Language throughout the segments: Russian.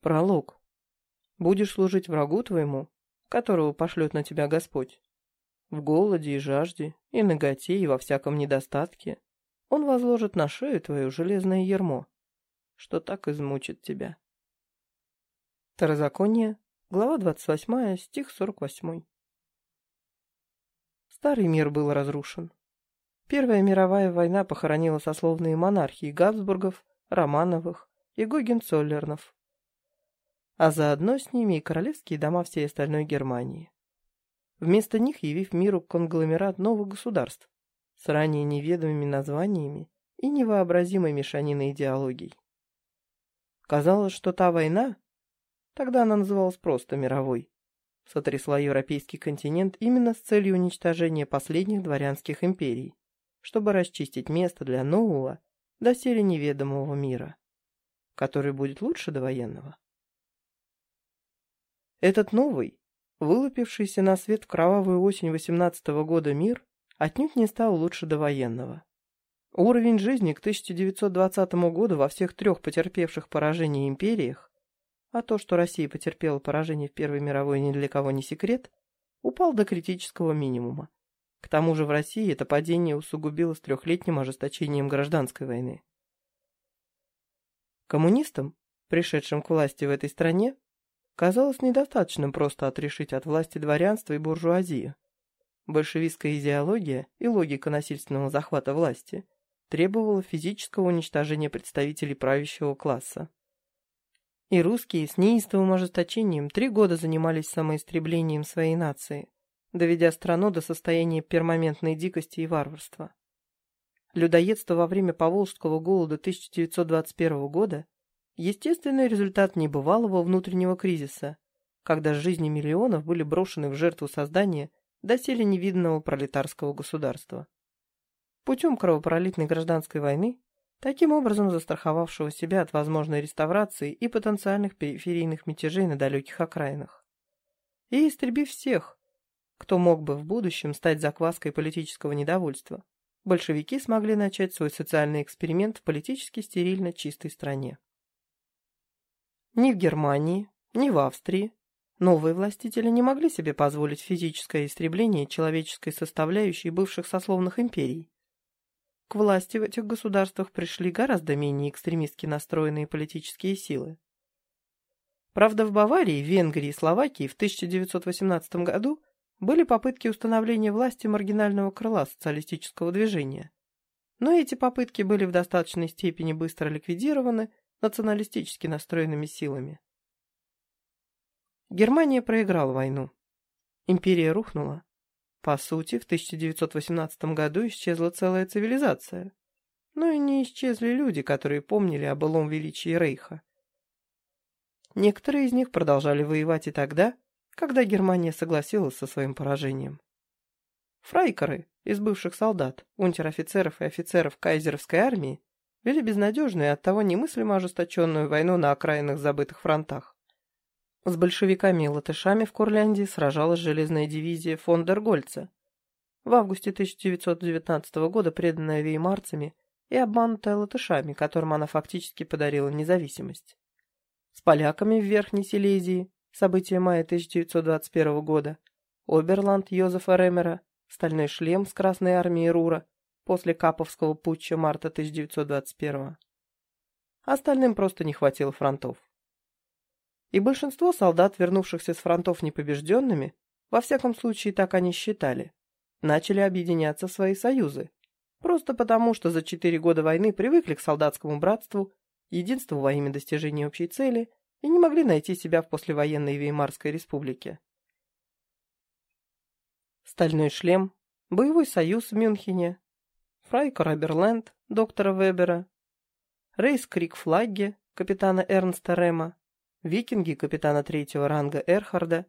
Пролог. Будешь служить врагу твоему, которого пошлет на тебя Господь. В голоде и жажде, и наготе, и во всяком недостатке. Он возложит на шею твою железное ермо, что так измучит тебя. Второзаконие, глава 28, стих 48. Старый мир был разрушен. Первая мировая война похоронила сословные монархии Габсбургов, Романовых и Гогенцоллернов, а заодно с ними и королевские дома всей остальной Германии. Вместо них явив миру конгломерат новых государств с ранее неведомыми названиями и невообразимой мешаниной идеологий. Казалось, что та война, тогда она называлась просто мировой, сотрясла европейский континент именно с целью уничтожения последних дворянских империй, чтобы расчистить место для нового, доселе неведомого мира, который будет лучше довоенного. Этот новый, вылупившийся на свет в кровавую осень 18 -го года мир, отнюдь не стал лучше довоенного. Уровень жизни к 1920 году во всех трех потерпевших поражение империях, а то, что Россия потерпела поражение в Первой мировой ни для кого не секрет, упал до критического минимума. К тому же в России это падение усугубилось трехлетним ожесточением гражданской войны. Коммунистам, пришедшим к власти в этой стране, казалось недостаточным просто отрешить от власти дворянство и буржуазию. Большевистская идеология и логика насильственного захвата власти требовала физического уничтожения представителей правящего класса. И русские с неистовым ожесточением три года занимались самоисстреблением своей нации – доведя страну до состояния перманентной дикости и варварства. Людоедство во время Поволжского голода 1921 года – естественный результат небывалого внутреннего кризиса, когда жизни миллионов были брошены в жертву создания доселе невиданного пролетарского государства. Путем кровопролитной гражданской войны, таким образом застраховавшего себя от возможной реставрации и потенциальных периферийных мятежей на далеких окраинах. И истребив всех, кто мог бы в будущем стать закваской политического недовольства, большевики смогли начать свой социальный эксперимент в политически стерильно чистой стране. Ни в Германии, ни в Австрии новые властители не могли себе позволить физическое истребление человеческой составляющей бывших сословных империй. К власти в этих государствах пришли гораздо менее экстремистски настроенные политические силы. Правда, в Баварии, Венгрии и Словакии в 1918 году были попытки установления власти маргинального крыла социалистического движения. Но эти попытки были в достаточной степени быстро ликвидированы националистически настроенными силами. Германия проиграла войну. Империя рухнула. По сути, в 1918 году исчезла целая цивилизация. Но и не исчезли люди, которые помнили о былом величии Рейха. Некоторые из них продолжали воевать и тогда, когда Германия согласилась со своим поражением. Фрайкеры из бывших солдат, унтер-офицеров и офицеров кайзеровской армии вели безнадежную и оттого немыслимо ожесточенную войну на окраинных забытых фронтах. С большевиками и латышами в Курляндии сражалась железная дивизия фон дер Гольца, в августе 1919 года преданная веймарцами и обманутая латышами, которым она фактически подарила независимость. С поляками в Верхней Силезии События мая 1921 года. Оберланд Йозефа Ремера, стальной шлем с Красной армией Рура после Каповского путча марта 1921. Остальным просто не хватило фронтов. И большинство солдат, вернувшихся с фронтов непобежденными, во всяком случае так они считали, начали объединяться в свои союзы, просто потому, что за четыре года войны привыкли к солдатскому братству, единству во имя достижения общей цели и не могли найти себя в послевоенной Веймарской республике. Стальной шлем, боевой союз в Мюнхене, Фрайко Роберленд, доктора Вебера, Рейс Крик Флагге, капитана Эрнста Рема, викинги капитана третьего ранга Эрхарда,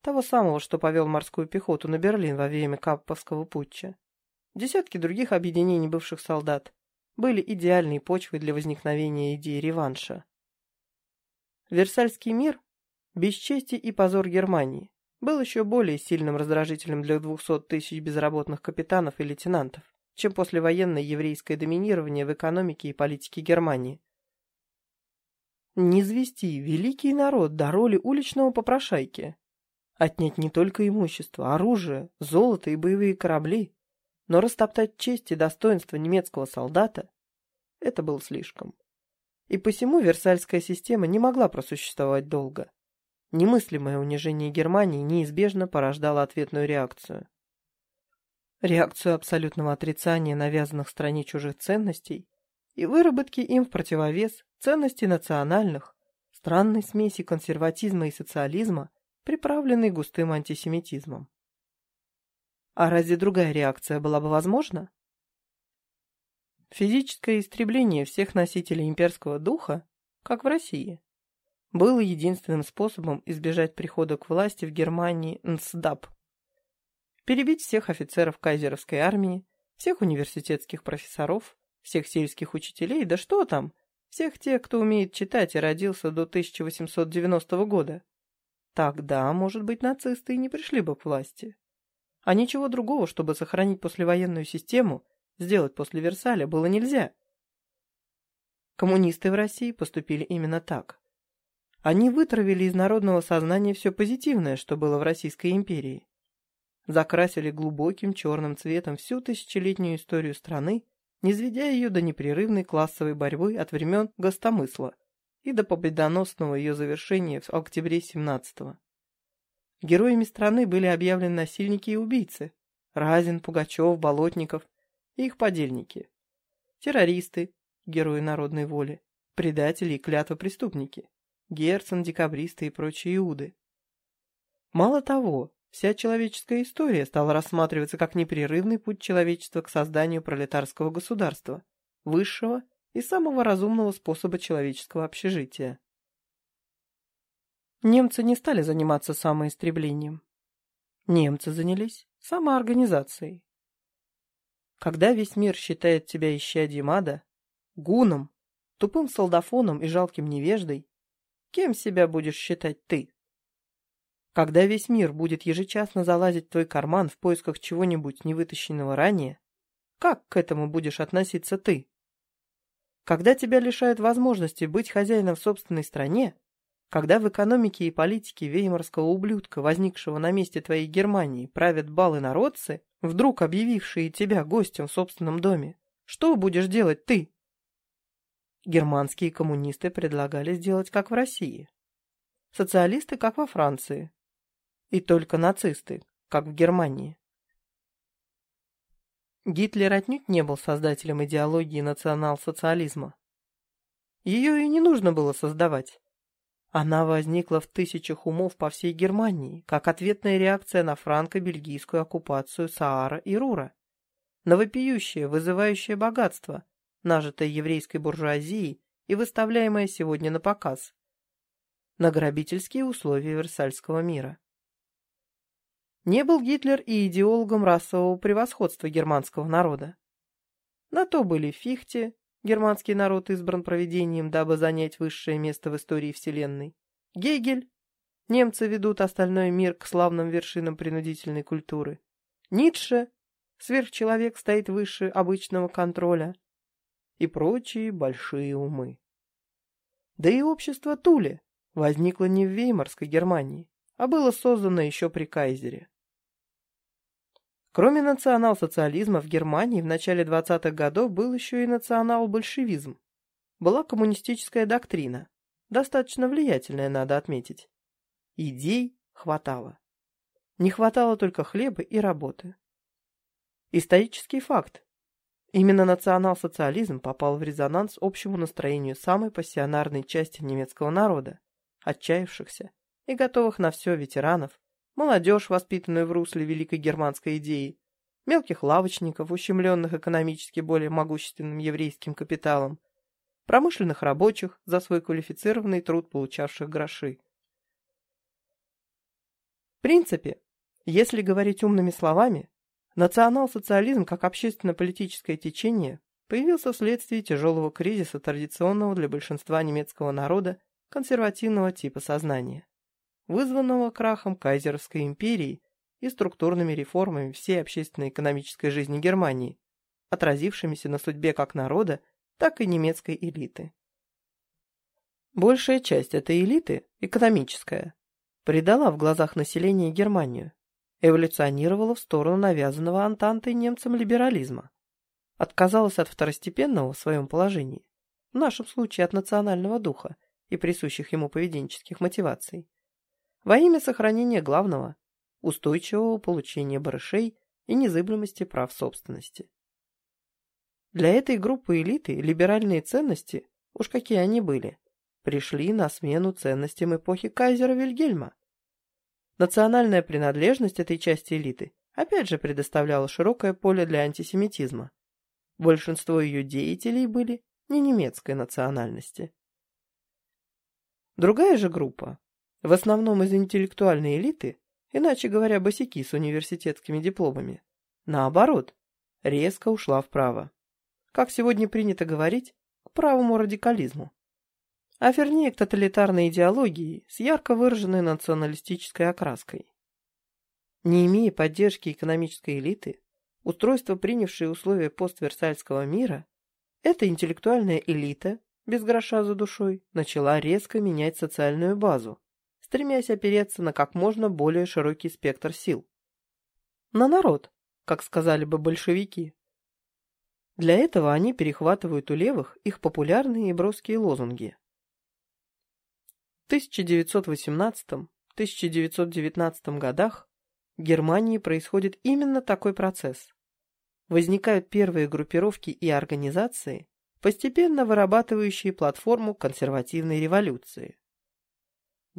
того самого, что повел морскую пехоту на Берлин во время Капповского путча. Десятки других объединений бывших солдат были идеальной почвой для возникновения идеи реванша. Версальский мир, бесчестие и позор Германии, был еще более сильным раздражителем для 200 тысяч безработных капитанов и лейтенантов, чем послевоенное еврейское доминирование в экономике и политике Германии. Не звести великий народ до роли уличного попрошайки. Отнять не только имущество, оружие, золото и боевые корабли, но растоптать честь и достоинство немецкого солдата – это было слишком. И посему Версальская система не могла просуществовать долго. Немыслимое унижение Германии неизбежно порождало ответную реакцию. Реакцию абсолютного отрицания навязанных стране чужих ценностей и выработки им в противовес ценностей национальных, странной смеси консерватизма и социализма, приправленной густым антисемитизмом. А разве другая реакция была бы возможна? Физическое истребление всех носителей имперского духа, как в России, было единственным способом избежать прихода к власти в Германии НСДАП. Перебить всех офицеров кайзеровской армии, всех университетских профессоров, всех сельских учителей, да что там, всех тех, кто умеет читать и родился до 1890 года. Тогда, может быть, нацисты и не пришли бы к власти. А ничего другого, чтобы сохранить послевоенную систему, сделать после Версаля было нельзя. Коммунисты в России поступили именно так. Они вытравили из народного сознания все позитивное, что было в Российской империи. Закрасили глубоким черным цветом всю тысячелетнюю историю страны, низведя ее до непрерывной классовой борьбы от времен гостомысла и до победоносного ее завершения в октябре 17-го. Героями страны были объявлены насильники и убийцы – Разин, Пугачев, Болотников и их подельники. Террористы, герои народной воли, предатели и клятвопреступники. Герцен, декабристы и прочие иуды. Мало того, вся человеческая история стала рассматриваться как непрерывный путь человечества к созданию пролетарского государства, высшего и самого разумного способа человеческого общежития. Немцы не стали заниматься самоистреблением. Немцы занялись самоорганизацией. Когда весь мир считает тебя исчадьем ада, гуном, тупым солдафоном и жалким невеждой, Кем себя будешь считать ты? Когда весь мир будет ежечасно залазить в твой карман в поисках чего-нибудь невытащенного ранее, как к этому будешь относиться ты? Когда тебя лишают возможности быть хозяином в собственной стране, когда в экономике и политике веймарского ублюдка, возникшего на месте твоей Германии, правят балы народцы, вдруг объявившие тебя гостем в собственном доме, что будешь делать ты? Германские коммунисты предлагали сделать как в России. Социалисты как во Франции. И только нацисты, как в Германии. Гитлер отнюдь не был создателем идеологии национал-социализма. Ее и не нужно было создавать. Она возникла в тысячах умов по всей Германии, как ответная реакция на франко-бельгийскую оккупацию Саара и Рура, на вопиющее, вызывающее богатство, нажитое еврейской буржуазией и выставляемое сегодня на показ. На грабительские условия Версальского мира. Не был Гитлер и идеологом расового превосходства германского народа. На то были Фихте, германский народ избран проведением, дабы занять высшее место в истории Вселенной, Гегель, немцы ведут остальной мир к славным вершинам принудительной культуры, Ницше, сверхчеловек стоит выше обычного контроля, и прочие большие умы. Да и общество Туле возникло не в Веймарской Германии, а было создано еще при Кайзере. Кроме национал-социализма в Германии в начале 20-х годов был еще и национал-большевизм. Была коммунистическая доктрина, достаточно влиятельная, надо отметить. Идей хватало. Не хватало только хлеба и работы. Исторический факт. Именно национал-социализм попал в резонанс общему настроению самой пассионарной части немецкого народа, отчаявшихся и готовых на все ветеранов, молодежь, воспитанную в русле великой германской идеи, мелких лавочников, ущемленных экономически более могущественным еврейским капиталом, промышленных рабочих, за свой квалифицированный труд получавших гроши. В принципе, если говорить умными словами, Национал-социализм как общественно-политическое течение появился вследствие тяжелого кризиса традиционного для большинства немецкого народа консервативного типа сознания, вызванного крахом Кайзеровской империи и структурными реформами всей общественно-экономической жизни Германии, отразившимися на судьбе как народа, так и немецкой элиты. Большая часть этой элиты, экономическая, предала в глазах населения Германию, эволюционировала в сторону навязанного Антантой немцам либерализма, отказалась от второстепенного в своем положении, в нашем случае от национального духа и присущих ему поведенческих мотиваций, во имя сохранения главного – устойчивого получения барышей и незыблемости прав собственности. Для этой группы элиты либеральные ценности, уж какие они были, пришли на смену ценностям эпохи кайзера Вильгельма. Национальная принадлежность этой части элиты опять же предоставляла широкое поле для антисемитизма. Большинство ее деятелей были не немецкой национальности. Другая же группа, в основном из интеллектуальной элиты, иначе говоря, босики с университетскими дипломами, наоборот, резко ушла вправо. Как сегодня принято говорить, к правому радикализму. А вернее, к тоталитарной идеологии с ярко выраженной националистической окраской. Не имея поддержки экономической элиты, устройство, принявшее условия постверсальского мира, эта интеллектуальная элита, без гроша за душой, начала резко менять социальную базу, стремясь опереться на как можно более широкий спектр сил. На народ, как сказали бы большевики. Для этого они перехватывают у левых их популярные и броские лозунги. В 1918-1919 годах в Германии происходит именно такой процесс. Возникают первые группировки и организации, постепенно вырабатывающие платформу консервативной революции.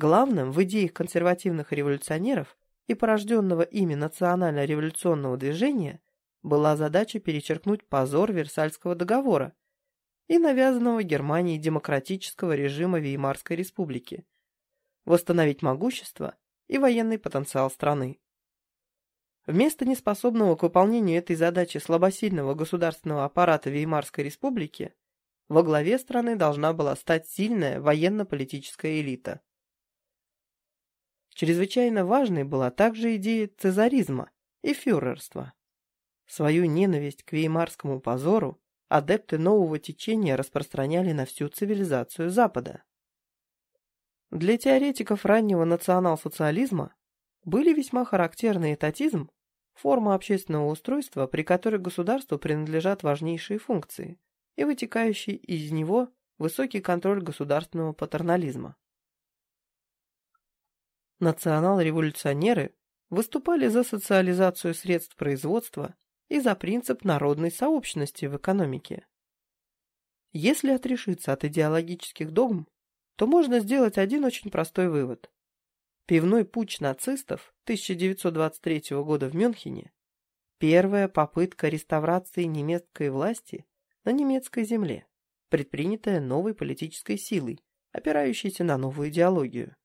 Главным в идеях консервативных революционеров и порожденного ими национально-революционного движения была задача перечеркнуть позор Версальского договора и навязанного Германии демократического режима Веймарской республики, восстановить могущество и военный потенциал страны. Вместо неспособного к выполнению этой задачи слабосильного государственного аппарата Веймарской республики во главе страны должна была стать сильная военно-политическая элита. Чрезвычайно важной была также идея цезаризма и фюрерства. Свою ненависть к веймарскому позору адепты нового течения распространяли на всю цивилизацию Запада. Для теоретиков раннего национал-социализма были весьма характерны этатизм, форма общественного устройства, при которой государству принадлежат важнейшие функции, и вытекающий из него высокий контроль государственного патернализма. Национал-революционеры выступали за социализацию средств производства и за принцип народной сообщности в экономике. Если отрешиться от идеологических догм, то можно сделать один очень простой вывод. Пивной путч нацистов 1923 года в Мюнхене – первая попытка реставрации немецкой власти на немецкой земле, предпринятая новой политической силой, опирающейся на новую идеологию.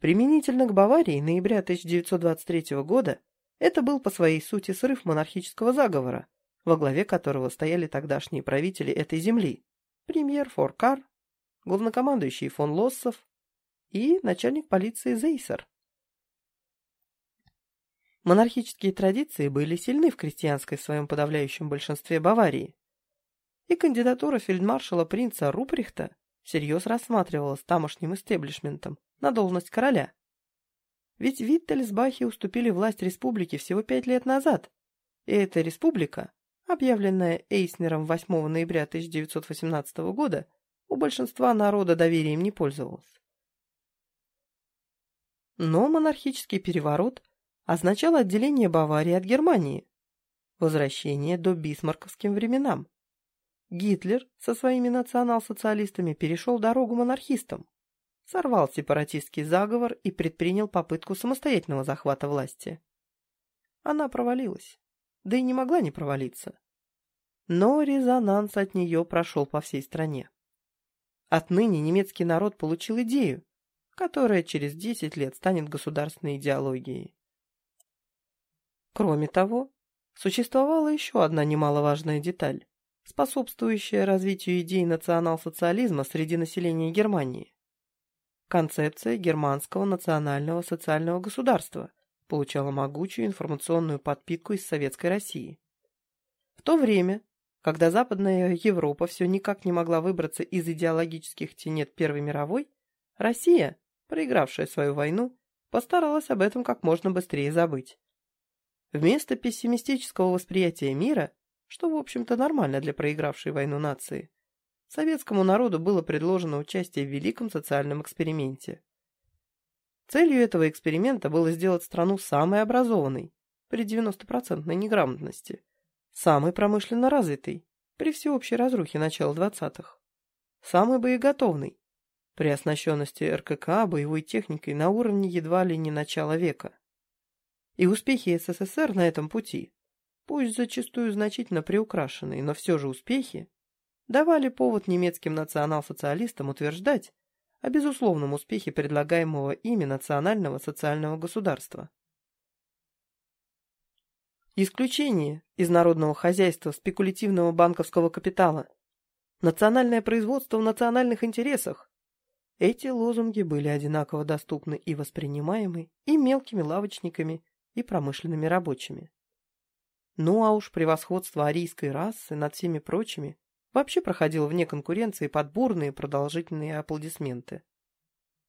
Применительно к Баварии ноября 1923 года это был по своей сути срыв монархического заговора, во главе которого стояли тогдашние правители этой земли, премьер Форкар, главнокомандующий фон Лоссов и начальник полиции Зейсер. Монархические традиции были сильны в крестьянской своем подавляющем большинстве Баварии, и кандидатура фельдмаршала принца Руприхта всерьез рассматривалась тамошним истеблишментом на должность короля. Ведь Виттельсбахи уступили власть республике всего пять лет назад, и эта республика, объявленная Эйснером 8 ноября 1918 года, у большинства народа доверием не пользовалась. Но монархический переворот означал отделение Баварии от Германии, возвращение до бисмарковским временам. Гитлер со своими национал-социалистами перешел дорогу монархистам, сорвал сепаратистский заговор и предпринял попытку самостоятельного захвата власти. Она провалилась, да и не могла не провалиться. Но резонанс от нее прошел по всей стране. Отныне немецкий народ получил идею, которая через 10 лет станет государственной идеологией. Кроме того, существовала еще одна немаловажная деталь способствующая развитию идей национал-социализма среди населения Германии. Концепция германского национального социального государства получала могучую информационную подпитку из Советской России. В то время Когда Западная Европа все никак не могла выбраться из идеологических тенет Первой мировой, Россия, проигравшая свою войну, постаралась об этом как можно быстрее забыть. Вместо пессимистического восприятия мира, что, в общем-то, нормально для проигравшей войну нации, советскому народу было предложено участие в великом социальном эксперименте. Целью этого эксперимента было сделать страну самой образованной, при 90% неграмотности, самый промышленно развитый, при всеобщей разрухе начала 20-х, самый боеготовный, при оснащенности РКК боевой техникой на уровне едва ли не начала века. И успехи СССР на этом пути, пусть зачастую значительно приукрашенные, но все же успехи, давали повод немецким национал-социалистам утверждать о безусловном успехе предлагаемого ими национального социального государства. Исключение из народного хозяйства спекулятивного банковского капитала. Национальное производство в национальных интересах. Эти лозунги были одинаково доступны и воспринимаемы и мелкими лавочниками, и промышленными рабочими. Ну а уж превосходство арийской расы над всеми прочими вообще проходило вне конкуренции под бурные продолжительные аплодисменты.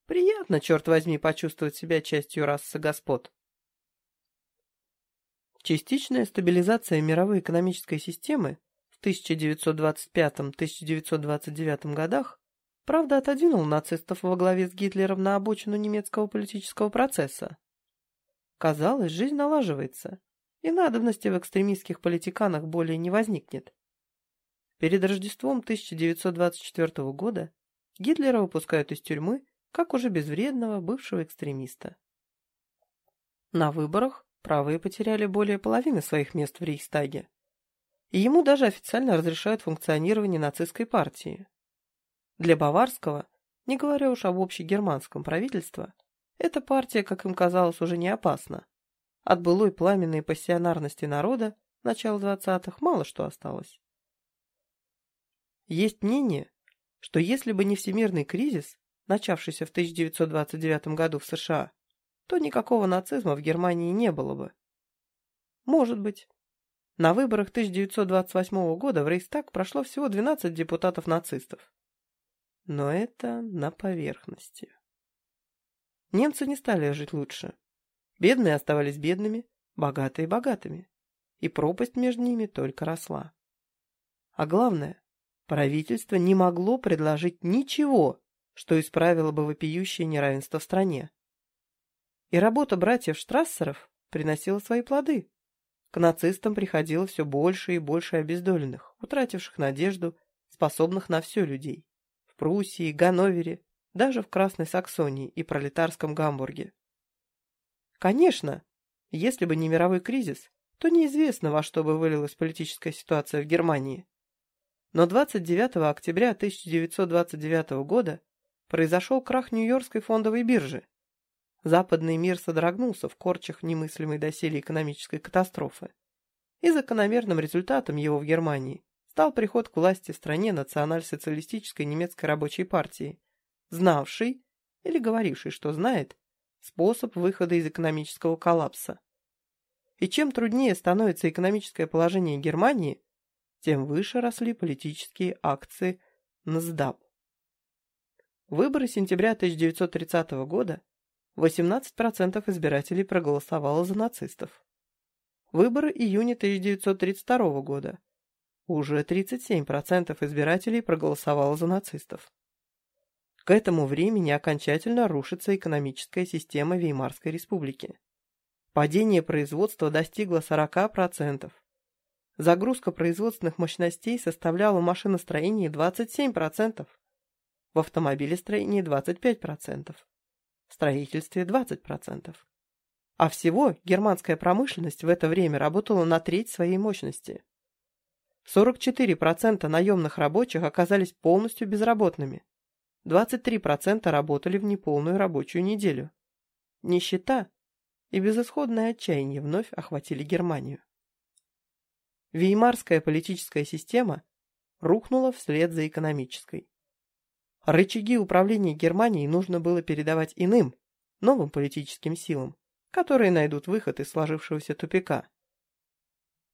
Приятно, черт возьми, почувствовать себя частью расы господ. Частичная стабилизация мировой экономической системы в 1925-1929 годах правда отодвинул нацистов во главе с Гитлером на обочину немецкого политического процесса. Казалось, жизнь налаживается, и надобности в экстремистских политиканах более не возникнет. Перед Рождеством 1924 года Гитлера выпускают из тюрьмы как уже безвредного бывшего экстремиста. На выборах Правые потеряли более половины своих мест в Рейхстаге. И ему даже официально разрешают функционирование нацистской партии. Для баварского, не говоря уж об общегерманском правительстве, эта партия, как им казалось, уже не опасна. От былой пламенной пассионарности народа начала 20-х мало что осталось. Есть мнение, что если бы не всемирный кризис, начавшийся в 1929 году в США, то никакого нацизма в Германии не было бы. Может быть. На выборах 1928 года в Рейхстаг прошло всего 12 депутатов-нацистов. Но это на поверхности. Немцы не стали жить лучше. Бедные оставались бедными, богатые богатыми. И пропасть между ними только росла. А главное, правительство не могло предложить ничего, что исправило бы вопиющее неравенство в стране. И работа братьев Штрассеров приносила свои плоды. К нацистам приходило все больше и больше обездоленных, утративших надежду, способных на все людей. В Пруссии, Ганновере, даже в Красной Саксонии и пролетарском Гамбурге. Конечно, если бы не мировой кризис, то неизвестно, во что бы вылилась политическая ситуация в Германии. Но 29 октября 1929 года произошел крах Нью-Йоркской фондовой биржи, Западный мир содрогнулся в корчах немыслимой доселе экономической катастрофы. И закономерным результатом его в Германии стал приход к власти в стране националь-социалистической немецкой рабочей партии, знавший, или говоривший, что знает, способ выхода из экономического коллапса. И чем труднее становится экономическое положение Германии, тем выше росли политические акции НСДАП. Выборы сентября 1930 года 18% избирателей проголосовало за нацистов. Выборы июня 1932 года. Уже 37% избирателей проголосовало за нацистов. К этому времени окончательно рушится экономическая система Веймарской республики. Падение производства достигло 40%. Загрузка производственных мощностей составляла в машиностроении 27%, в автомобилестроении 25% в строительстве 20%. А всего германская промышленность в это время работала на треть своей мощности. 44% наемных рабочих оказались полностью безработными. 23% работали в неполную рабочую неделю. Нищета и безысходное отчаяние вновь охватили Германию. Веймарская политическая система рухнула вслед за экономической. Рычаги управления Германией нужно было передавать иным, новым политическим силам, которые найдут выход из сложившегося тупика.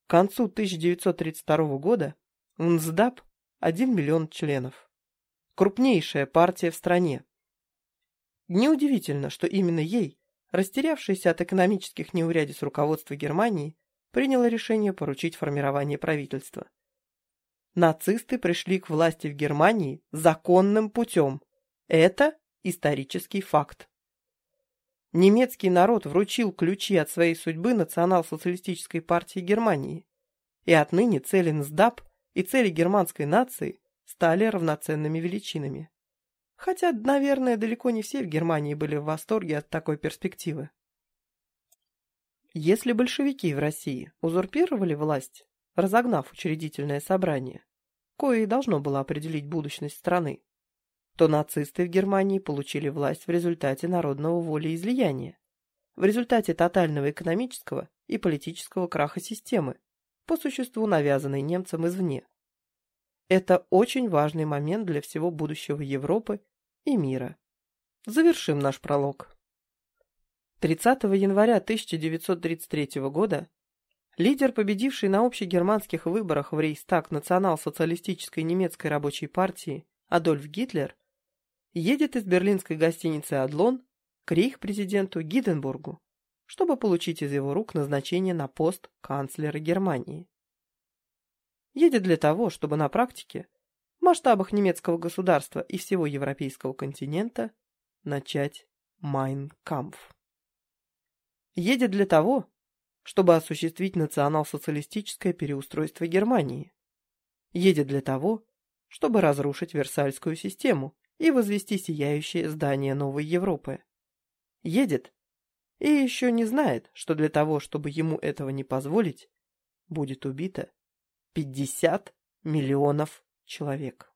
К концу 1932 года НСДАП – 1 миллион членов. Крупнейшая партия в стране. Неудивительно, что именно ей, растерявшееся от экономических неурядиц руководство Германии, приняло решение поручить формирование правительства. Нацисты пришли к власти в Германии законным путем. Это исторический факт. Немецкий народ вручил ключи от своей судьбы национал-социалистической партии Германии, и отныне цели НСДАП и цели германской нации стали равноценными величинами. Хотя, наверное, далеко не все в Германии были в восторге от такой перспективы. Если большевики в России узурпировали власть, разогнав учредительное собрание, кое и должно было определить будущность страны, то нацисты в Германии получили власть в результате народного волеизлияния, в результате тотального экономического и политического краха системы, по существу навязанной немцам извне. Это очень важный момент для всего будущего Европы и мира. Завершим наш пролог. 30 января 1933 года лидер, победивший на общегерманских выборах в Рейхстаг национал-социалистической немецкой рабочей партии Адольф Гитлер едет из берлинской гостиницы «Адлон» к рейх-президенту Гиденбургу, чтобы получить из его рук назначение на пост канцлера Германии. Едет для того, чтобы на практике, в масштабах немецкого государства и всего европейского континента, начать Майн Кампф. Едет для того, чтобы осуществить национал-социалистическое переустройство Германии. Едет для того, чтобы разрушить Версальскую систему и возвести сияющее здание новой Европы. Едет и еще не знает, что для того, чтобы ему этого не позволить, будет убито 50 миллионов человек.